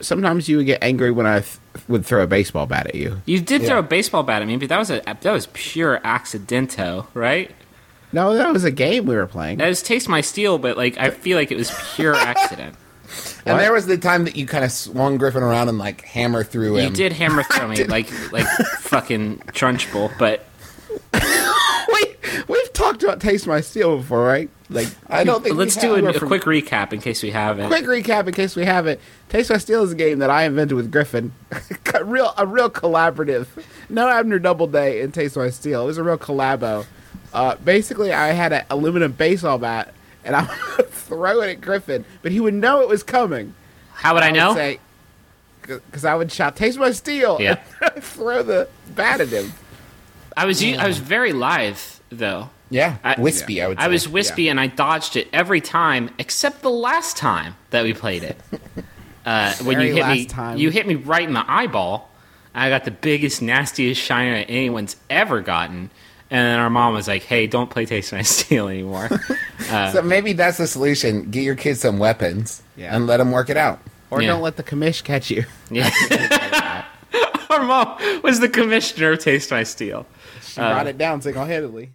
sometimes you would get angry when I th- would throw a baseball bat at you. You did Yeah. throw a baseball bat at me, but that was a that was pure accidento, right? No, that was a game we were playing. That was taste my steel, but like I feel like it was pure accident. And What? there was the time that you kind of swung Griffin around and like hammer threw him. You did hammer throw me like like fucking Trunchbull, but we we've talked about Taste My Steel before, right? Like, I don't think. let's do a, a quick recap in case we haven't. quick recap in case we haven't. Taste My Steel is a game that I invented with Griffin. a real, a real collaborative. No Abner Doubleday and Taste My Steel. It was a real collabo. Uh, basically, I had an aluminum baseball bat, and I would throw it at Griffin, but he would know it was coming. How would I know? Because I would shout, "Taste my steel!" Yeah. and throw the bat at him. I was u- I was very lithe though. Yeah, I- wispy. I would. Say. I was wispy and I dodged it every time except the last time that we played it. Uh, when Very you hit me, time. you hit me right in the eyeball. I got the biggest, nastiest shiner that anyone's ever gotten. And then our mom was like, "Hey, don't play Taste My Steel anymore." So maybe that's the solution. Get your kids some weapons Yeah. and let them work it out. Or Yeah. don't let the commish catch you. yeah. our mom was the commissioner of Taste My Steel. She brought it down single handedly.